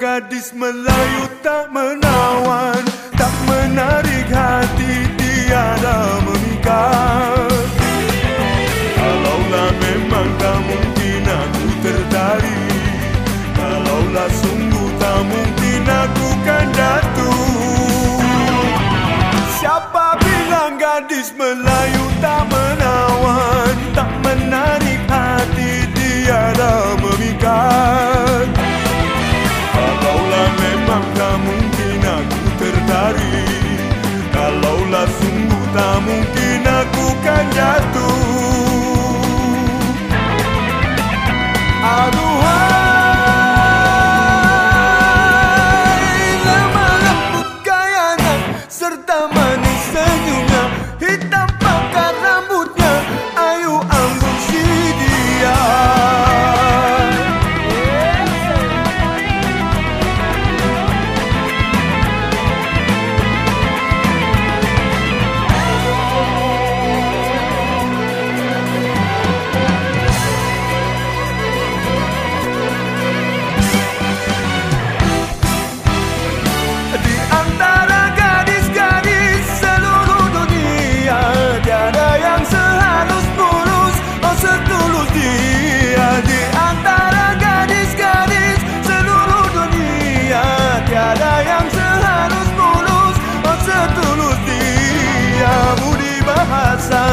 gadis Melayu tak menawan? Tak menarik hati tiada memikat. Kalaulah memang tak mungkin aku tertarik. Kalaulah sungguh tak mungkin aku kan jatuh Siapa bilang gadis Melayu tak menawan Kalaulah sungguh tak mungkin aku kan jatuh Aduhai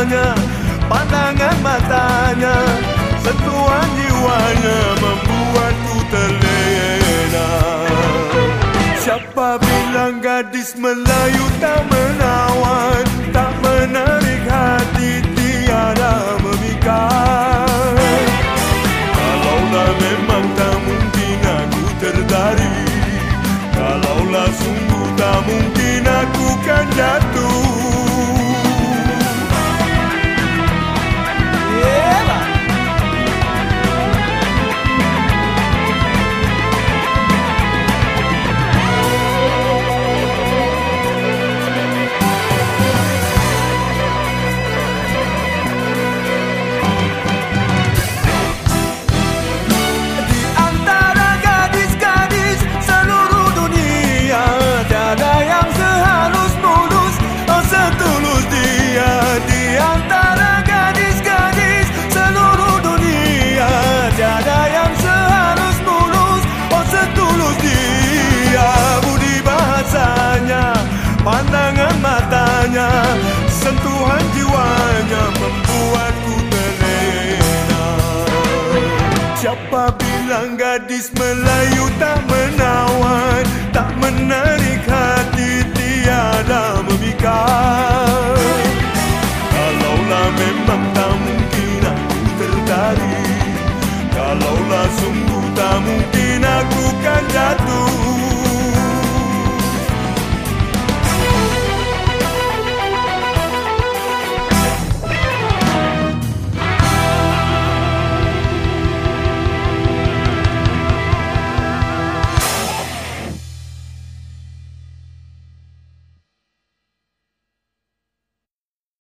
bahasanya Pandangan matanya Sentuhan jiwanya Membuatku terlena. Siapa bilang gadis Melayu tak Apabila gadis Melayu tak menawan Tak menarik hati tiada memikat